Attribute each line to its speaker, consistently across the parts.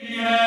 Speaker 1: Yeah.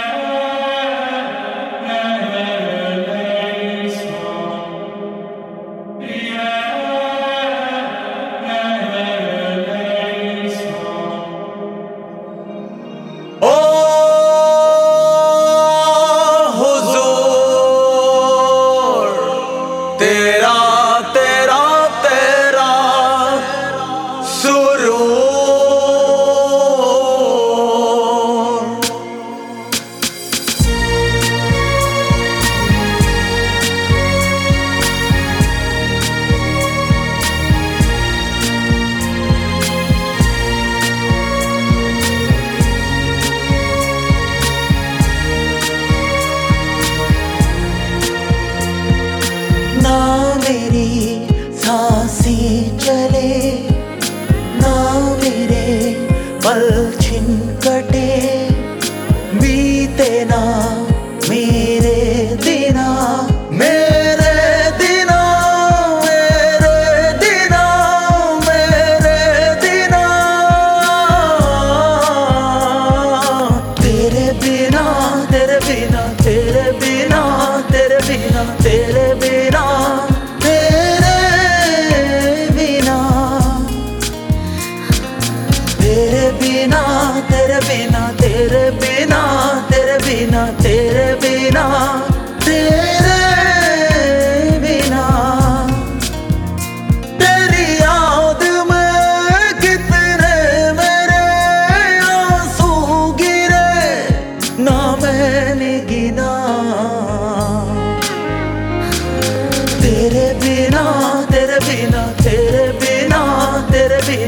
Speaker 1: perdida.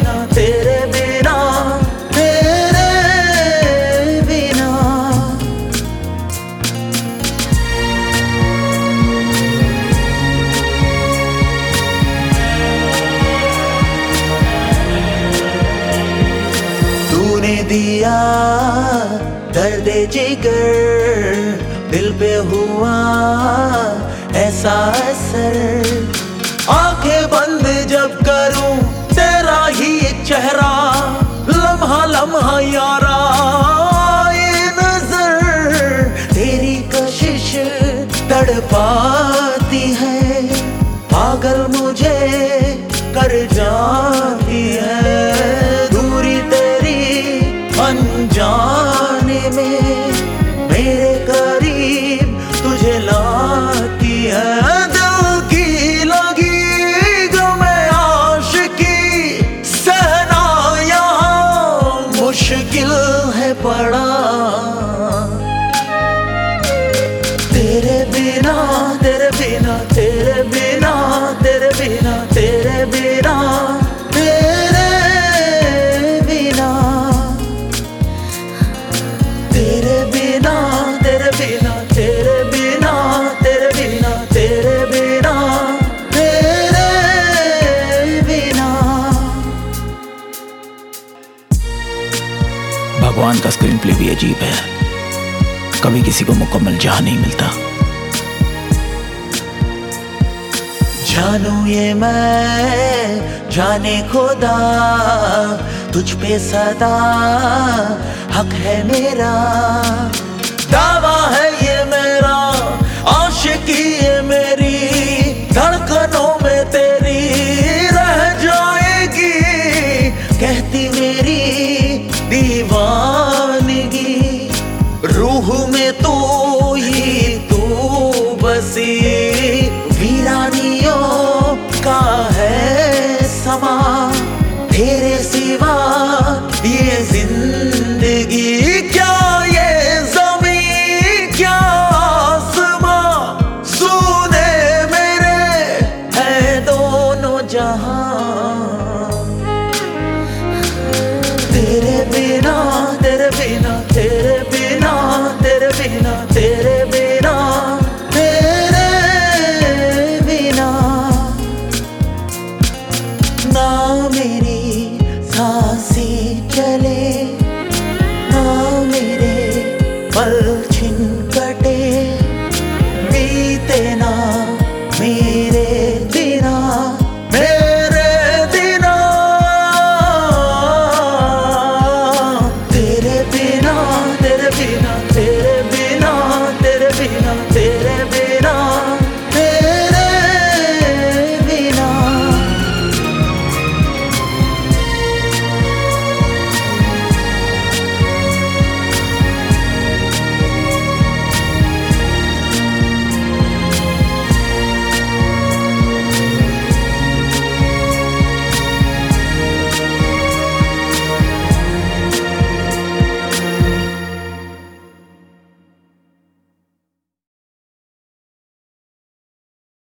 Speaker 1: बिना, तेरे बिना तेरे बिना। तूने दिया दर्द जिगर, दिल पे हुआ ऐसा असर। आँखें बंद जब करूँ चेहरा, लम्हा लम्हा यारा, ये नज़र तेरी कशिश तड़पाती है। पागल मुझे कर जाती है। दूरी तेरी अनजाने में मेरे करीब तुझे लाती है। है पड़ा
Speaker 2: अजीब है। कभी किसी को मुकम्मल जहाँ नहीं मिलता।
Speaker 1: जानू ये मैं, जाने खुदा, तुझ पे सदा, हक है मेरा। दावा है ये मेरा, आशिकी ये मेरी। तू ही तू बसी वीरानियों का है समा। तेरे सिवा ये ज़िंदगी क्या, ये जमी क्या आसमां? सुने मेरे, है दोनों जहाँ